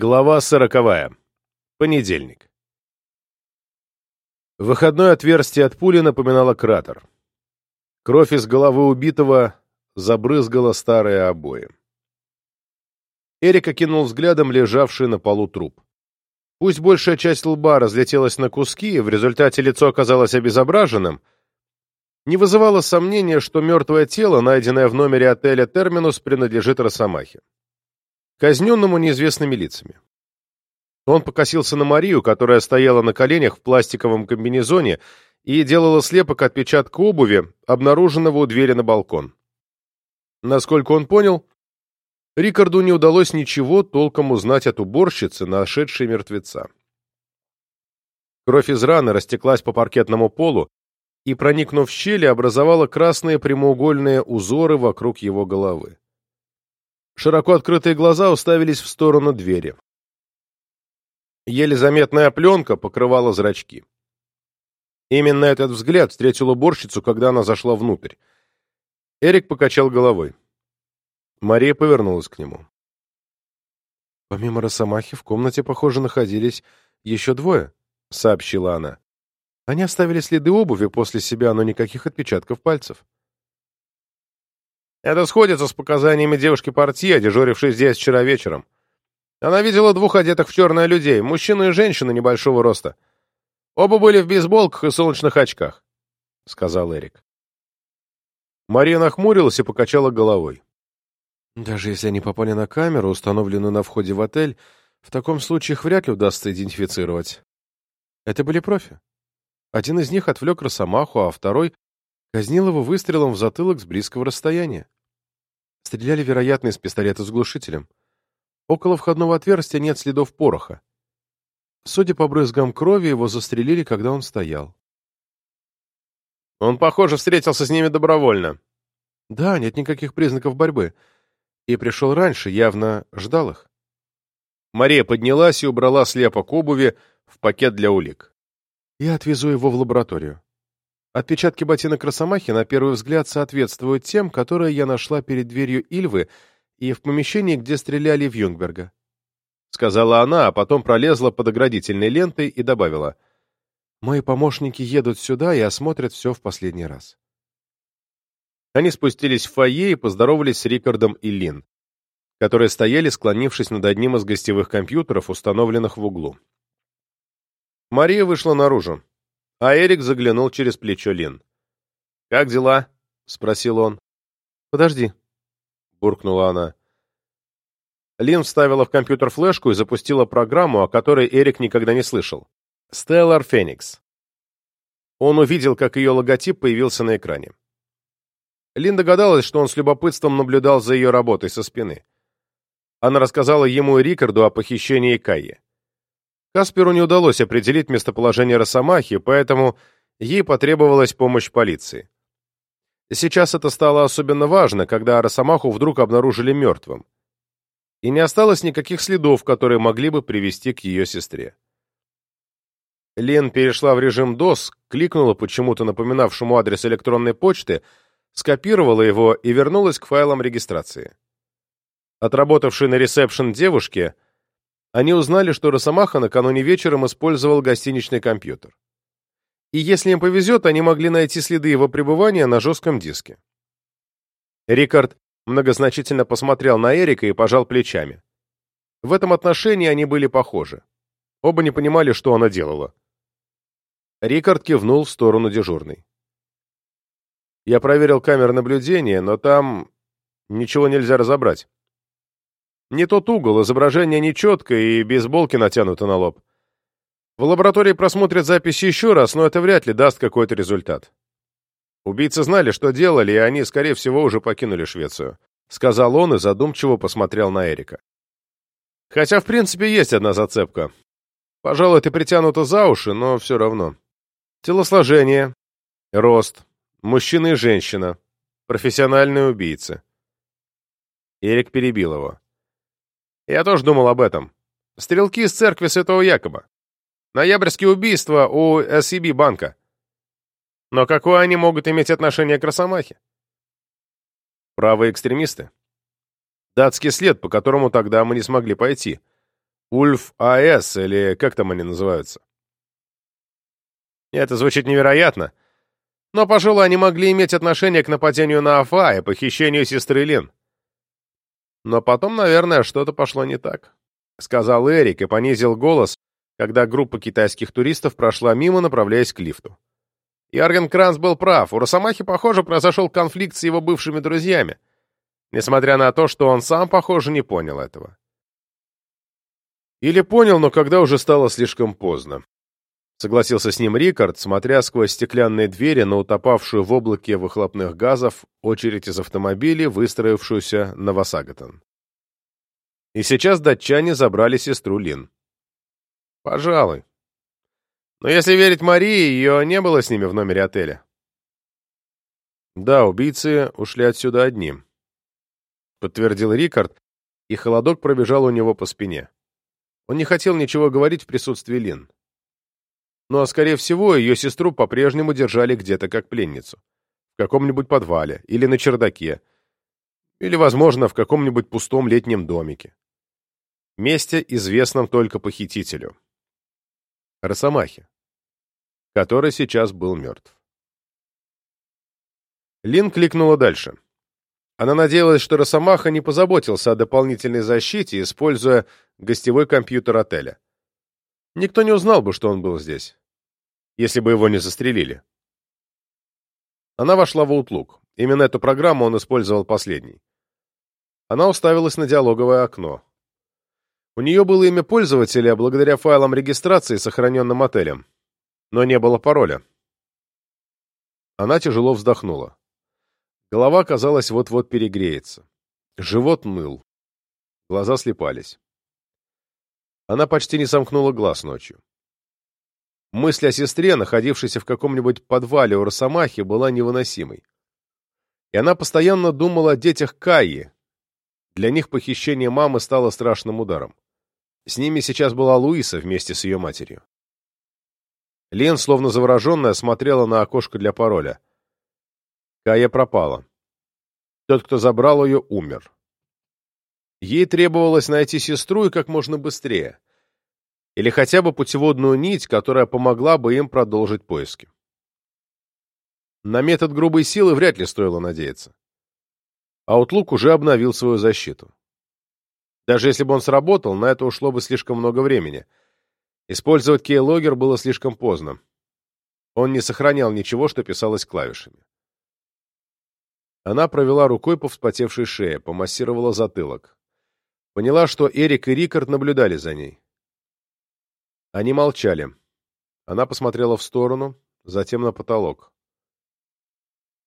Глава сороковая. Понедельник. Выходное отверстие от пули напоминало кратер. Кровь из головы убитого забрызгала старые обои. Эрик окинул взглядом лежавший на полу труп. Пусть большая часть лба разлетелась на куски, в результате лицо оказалось обезображенным, не вызывало сомнения, что мертвое тело, найденное в номере отеля «Терминус», принадлежит Росомахе казненному неизвестными лицами. Он покосился на Марию, которая стояла на коленях в пластиковом комбинезоне и делала слепок отпечатка обуви, обнаруженного у двери на балкон. Насколько он понял, Рикарду не удалось ничего толком узнать от уборщицы, нашедшей мертвеца. Кровь из раны растеклась по паркетному полу и, проникнув в щели, образовала красные прямоугольные узоры вокруг его головы. Широко открытые глаза уставились в сторону двери. Еле заметная пленка покрывала зрачки. Именно этот взгляд встретил уборщицу, когда она зашла внутрь. Эрик покачал головой. Мария повернулась к нему. «Помимо Росомахи в комнате, похоже, находились еще двое», — сообщила она. «Они оставили следы обуви после себя, но никаких отпечатков пальцев». Это сходится с показаниями девушки-портье, дежурившей здесь вчера вечером. Она видела двух одетых в черное людей, мужчину и женщину небольшого роста. Оба были в бейсболках и солнечных очках, — сказал Эрик. Мария нахмурилась и покачала головой. Даже если они попали на камеру, установленную на входе в отель, в таком случае их вряд ли удастся идентифицировать. Это были профи. Один из них отвлек Росомаху, а второй казнил его выстрелом в затылок с близкого расстояния. Стреляли, вероятно, из пистолета с глушителем. Около входного отверстия нет следов пороха. Судя по брызгам крови, его застрелили, когда он стоял. Он, похоже, встретился с ними добровольно. Да, нет никаких признаков борьбы. И пришел раньше, явно ждал их. Мария поднялась и убрала слепок обуви в пакет для улик. Я отвезу его в лабораторию. Отпечатки ботинок Росомахи на первый взгляд соответствуют тем, которые я нашла перед дверью Ильвы и в помещении, где стреляли в Юнгберга. Сказала она, а потом пролезла под оградительной лентой и добавила. Мои помощники едут сюда и осмотрят все в последний раз. Они спустились в фойе и поздоровались с Рикардом и Лин, которые стояли, склонившись над одним из гостевых компьютеров, установленных в углу. Мария вышла наружу. А Эрик заглянул через плечо Лин. «Как дела?» — спросил он. «Подожди», — буркнула она. Лин вставила в компьютер флешку и запустила программу, о которой Эрик никогда не слышал. Stellar Phoenix. Он увидел, как ее логотип появился на экране. Лин догадалась, что он с любопытством наблюдал за ее работой со спины. Она рассказала ему и Рикарду о похищении Кайи. Касперу не удалось определить местоположение Росомахи, поэтому ей потребовалась помощь полиции. Сейчас это стало особенно важно, когда Росомаху вдруг обнаружили мертвым. И не осталось никаких следов, которые могли бы привести к ее сестре. Лен перешла в режим DOS, кликнула почему-то напоминавшему адрес электронной почты, скопировала его и вернулась к файлам регистрации. Отработавшей на ресепшн девушке – они узнали, что Росомаха накануне вечером использовал гостиничный компьютер. И если им повезет, они могли найти следы его пребывания на жестком диске. Рикард многозначительно посмотрел на Эрика и пожал плечами. В этом отношении они были похожи. Оба не понимали, что она делала. Рикард кивнул в сторону дежурной. Я проверил камеры наблюдения, но там ничего нельзя разобрать. Не тот угол, изображение нечеткое и бейсболки натянуты на лоб. В лаборатории просмотрят записи еще раз, но это вряд ли даст какой-то результат. Убийцы знали, что делали, и они, скорее всего, уже покинули Швецию. Сказал он и задумчиво посмотрел на Эрика. Хотя, в принципе, есть одна зацепка. Пожалуй, это притянуто за уши, но все равно. Телосложение, рост, мужчина и женщина, профессиональные убийцы. Эрик перебил его. Я тоже думал об этом. Стрелки из церкви Святого Якоба. Ноябрьские убийства у СИБ банка. Но какое они могут иметь отношение к Росомахе? Правые экстремисты. Датский след, по которому тогда мы не смогли пойти. Ульф АС, или как там они называются. Это звучит невероятно, но, пожалуй, они могли иметь отношение к нападению на Афа и похищению сестры Лин. Но потом, наверное, что-то пошло не так, — сказал Эрик и понизил голос, когда группа китайских туристов прошла мимо, направляясь к лифту. Ярген Кранц был прав, у Росомахи, похоже, произошел конфликт с его бывшими друзьями, несмотря на то, что он сам, похоже, не понял этого. Или понял, но когда уже стало слишком поздно. Согласился с ним Рикард, смотря сквозь стеклянные двери на утопавшую в облаке выхлопных газов очередь из автомобилей, выстроившуюся на Васагатон. И сейчас датчане забрали сестру Лин. Пожалуй. Но если верить Марии, ее не было с ними в номере отеля. Да, убийцы ушли отсюда одним. Подтвердил Рикард, и холодок пробежал у него по спине. Он не хотел ничего говорить в присутствии Лин. Ну а скорее всего, ее сестру по-прежнему держали где-то как пленницу. В каком-нибудь подвале или на чердаке. Или, возможно, в каком-нибудь пустом летнем домике. Месте, известном только похитителю. Росомахе, который сейчас был мертв. Лин кликнула дальше. Она надеялась, что Росомаха не позаботился о дополнительной защите, используя гостевой компьютер отеля. Никто не узнал бы, что он был здесь, если бы его не застрелили. Она вошла в Outlook. Именно эту программу он использовал последний. Она уставилась на диалоговое окно. У нее было имя пользователя благодаря файлам регистрации, сохраненным отелем, но не было пароля. Она тяжело вздохнула. Голова, казалось, вот-вот перегреется. Живот ныл. Глаза слепались. Она почти не сомкнула глаз ночью. Мысль о сестре, находившейся в каком-нибудь подвале у Росомахи, была невыносимой. И она постоянно думала о детях Каи. Для них похищение мамы стало страшным ударом. С ними сейчас была Луиса вместе с ее матерью. Лен, словно завороженная, смотрела на окошко для пароля. Кая пропала. Тот, кто забрал ее, умер. Ей требовалось найти сестру и как можно быстрее. Или хотя бы путеводную нить, которая помогла бы им продолжить поиски. На метод грубой силы вряд ли стоило надеяться. Аутлук уже обновил свою защиту. Даже если бы он сработал, на это ушло бы слишком много времени. Использовать кейлогер было слишком поздно. Он не сохранял ничего, что писалось клавишами. Она провела рукой по вспотевшей шее, помассировала затылок. Поняла, что Эрик и Рикард наблюдали за ней. Они молчали. Она посмотрела в сторону, затем на потолок.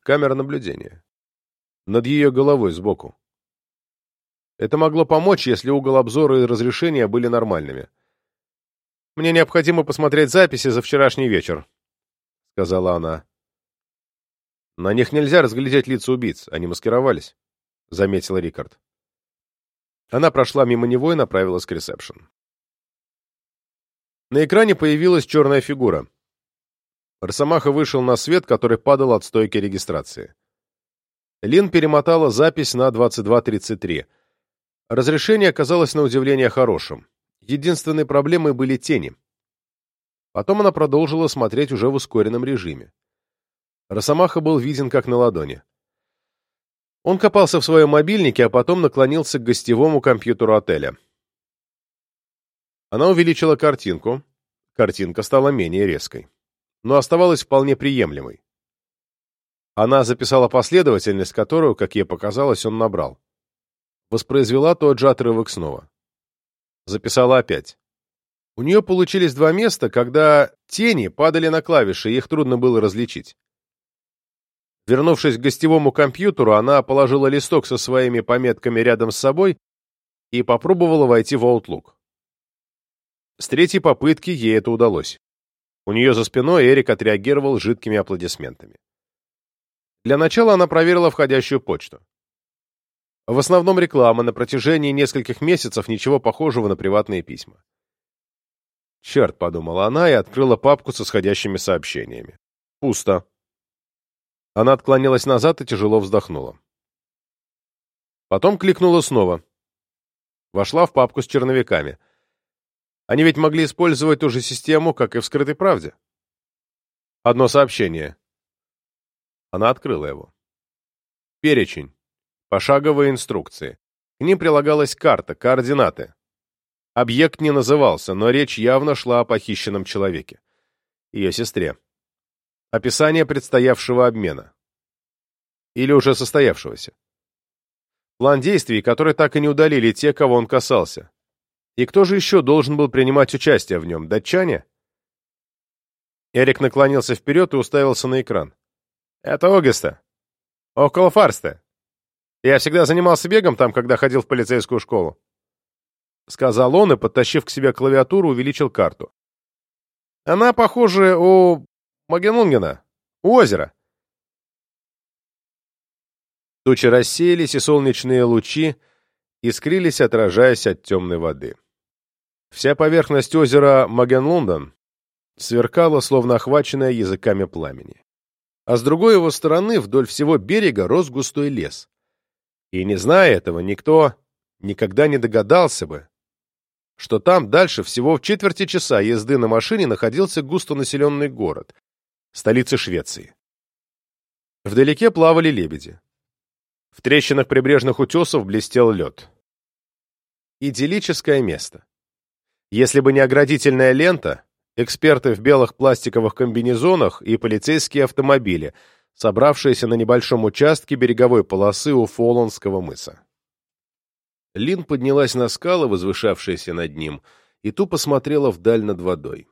Камера наблюдения. Над ее головой сбоку. Это могло помочь, если угол обзора и разрешения были нормальными. «Мне необходимо посмотреть записи за вчерашний вечер», — сказала она. «На них нельзя разглядеть лица убийц, они маскировались», — заметил Рикард. Она прошла мимо него и направилась к ресепшн. На экране появилась черная фигура. Росомаха вышел на свет, который падал от стойки регистрации. Лин перемотала запись на 22.33. Разрешение оказалось на удивление хорошим. Единственной проблемой были тени. Потом она продолжила смотреть уже в ускоренном режиме. Росомаха был виден как на ладони. Он копался в своем мобильнике, а потом наклонился к гостевому компьютеру отеля. Она увеличила картинку. Картинка стала менее резкой, но оставалась вполне приемлемой. Она записала последовательность, которую, как ей показалось, он набрал. Воспроизвела тот же отрывок снова. Записала опять. У нее получились два места, когда тени падали на клавиши, и их трудно было различить. Вернувшись к гостевому компьютеру, она положила листок со своими пометками рядом с собой и попробовала войти в Outlook. С третьей попытки ей это удалось. У нее за спиной Эрик отреагировал жидкими аплодисментами. Для начала она проверила входящую почту. В основном реклама, на протяжении нескольких месяцев ничего похожего на приватные письма. «Черт», — подумала она и открыла папку со сходящими сообщениями. Пусто. Она отклонилась назад и тяжело вздохнула. Потом кликнула снова. Вошла в папку с черновиками. Они ведь могли использовать ту же систему, как и в «Скрытой правде». Одно сообщение. Она открыла его. Перечень. Пошаговые инструкции. К ним прилагалась карта, координаты. Объект не назывался, но речь явно шла о похищенном человеке. Ее сестре. Описание предстоявшего обмена. Или уже состоявшегося. План действий, который так и не удалили те, кого он касался. И кто же еще должен был принимать участие в нем? Датчане? Эрик наклонился вперед и уставился на экран. «Это Огеста. Около Фарста. Я всегда занимался бегом там, когда ходил в полицейскую школу», — сказал он и, подтащив к себе клавиатуру, увеличил карту. «Она, похоже, у Магенунгена, у озера». Тучи рассеялись, и солнечные лучи искрились, отражаясь от темной воды. Вся поверхность озера Магенлунден сверкала, словно охваченная языками пламени. А с другой его стороны, вдоль всего берега, рос густой лес. И не зная этого, никто никогда не догадался бы, что там дальше всего в четверти часа езды на машине находился густонаселенный город, столица Швеции. Вдалеке плавали лебеди. В трещинах прибрежных утесов блестел лед. Идиллическое место. Если бы не оградительная лента, эксперты в белых пластиковых комбинезонах и полицейские автомобили, собравшиеся на небольшом участке береговой полосы у Фолонского мыса. Лин поднялась на скалы, возвышавшиеся над ним, и тупо смотрела вдаль над водой.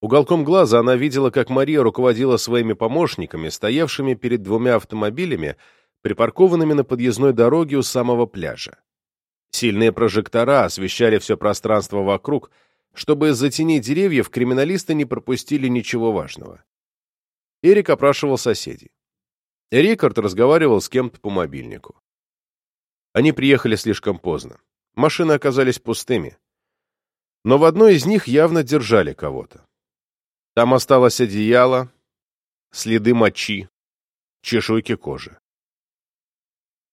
Уголком глаза она видела, как Мария руководила своими помощниками, стоявшими перед двумя автомобилями, припаркованными на подъездной дороге у самого пляжа. Сильные прожектора освещали все пространство вокруг, чтобы из-за теней деревьев криминалисты не пропустили ничего важного. Эрик опрашивал соседей. Рикард разговаривал с кем-то по мобильнику. Они приехали слишком поздно. Машины оказались пустыми. Но в одной из них явно держали кого-то. Там осталось одеяло, следы мочи, чешуйки кожи.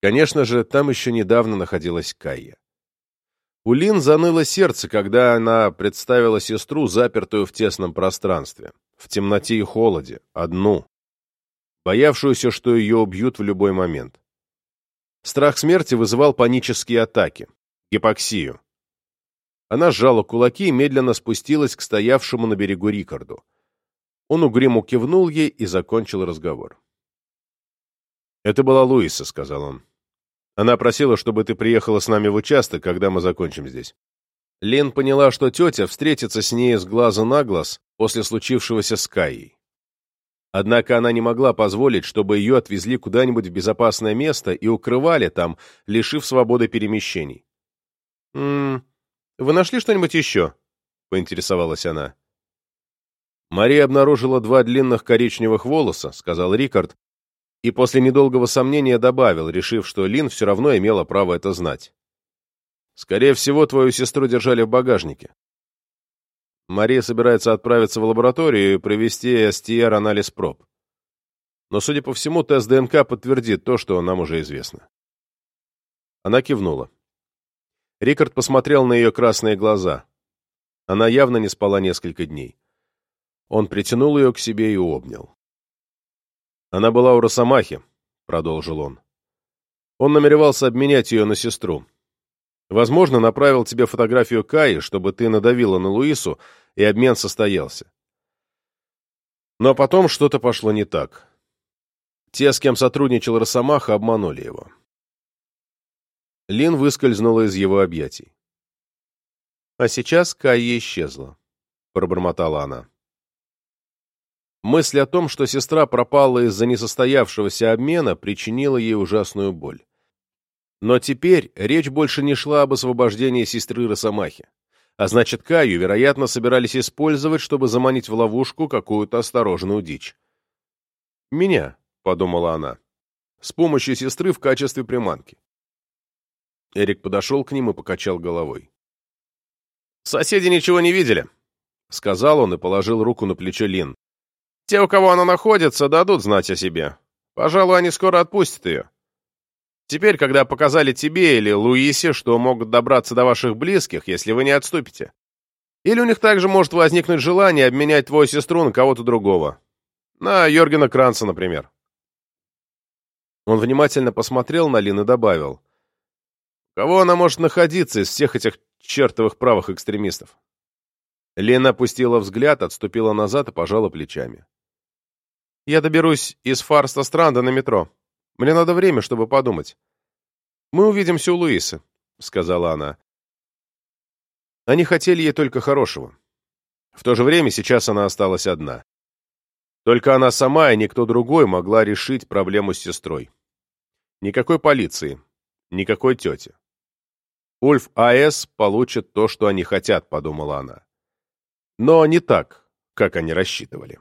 Конечно же, там еще недавно находилась Кайя. У Лин заныло сердце, когда она представила сестру, запертую в тесном пространстве, в темноте и холоде, одну, боявшуюся, что ее убьют в любой момент. Страх смерти вызывал панические атаки, гипоксию. Она сжала кулаки и медленно спустилась к стоявшему на берегу Рикарду. Он угрюмо кивнул ей и закончил разговор. «Это была Луиса», — сказал он. Она просила, чтобы ты приехала с нами в участок, когда мы закончим здесь. Лен поняла, что тетя встретится с ней с глаза на глаз после случившегося с Кайей. Однако она не могла позволить, чтобы ее отвезли куда-нибудь в безопасное место и укрывали там, лишив свободы перемещений. «М -м, «Вы нашли что-нибудь еще?» — поинтересовалась она. Мария обнаружила два длинных коричневых волоса, — сказал Рикард, и после недолгого сомнения добавил, решив, что Лин все равно имела право это знать. «Скорее всего, твою сестру держали в багажнике. Мария собирается отправиться в лабораторию и провести STR-анализ проб. Но, судя по всему, тест ДНК подтвердит то, что нам уже известно». Она кивнула. Рикард посмотрел на ее красные глаза. Она явно не спала несколько дней. Он притянул ее к себе и обнял. Она была у Росомахи, — продолжил он. Он намеревался обменять ее на сестру. Возможно, направил тебе фотографию Каи, чтобы ты надавила на Луису, и обмен состоялся. Но потом что-то пошло не так. Те, с кем сотрудничал Росомаха, обманули его. Лин выскользнула из его объятий. «А сейчас Кайя исчезла», — пробормотала она. Мысль о том, что сестра пропала из-за несостоявшегося обмена, причинила ей ужасную боль. Но теперь речь больше не шла об освобождении сестры Росомахи. А значит, Каю, вероятно, собирались использовать, чтобы заманить в ловушку какую-то осторожную дичь. «Меня», — подумала она, — «с помощью сестры в качестве приманки». Эрик подошел к ним и покачал головой. «Соседи ничего не видели», — сказал он и положил руку на плечо Лин. Те, у кого она находится, дадут знать о себе. Пожалуй, они скоро отпустят ее. Теперь, когда показали тебе или Луисе, что могут добраться до ваших близких, если вы не отступите. Или у них также может возникнуть желание обменять твою сестру на кого-то другого. На Йоргена Кранца, например. Он внимательно посмотрел на Лин и добавил. Кого она может находиться из всех этих чертовых правых экстремистов? Лена опустила взгляд, отступила назад и пожала плечами. «Я доберусь из Фарста Странда на метро. Мне надо время, чтобы подумать. Мы увидимся у Луисы», — сказала она. Они хотели ей только хорошего. В то же время сейчас она осталась одна. Только она сама и никто другой могла решить проблему с сестрой. Никакой полиции, никакой тети. Ульф А.С. получит то, что они хотят, подумала она. Но не так, как они рассчитывали.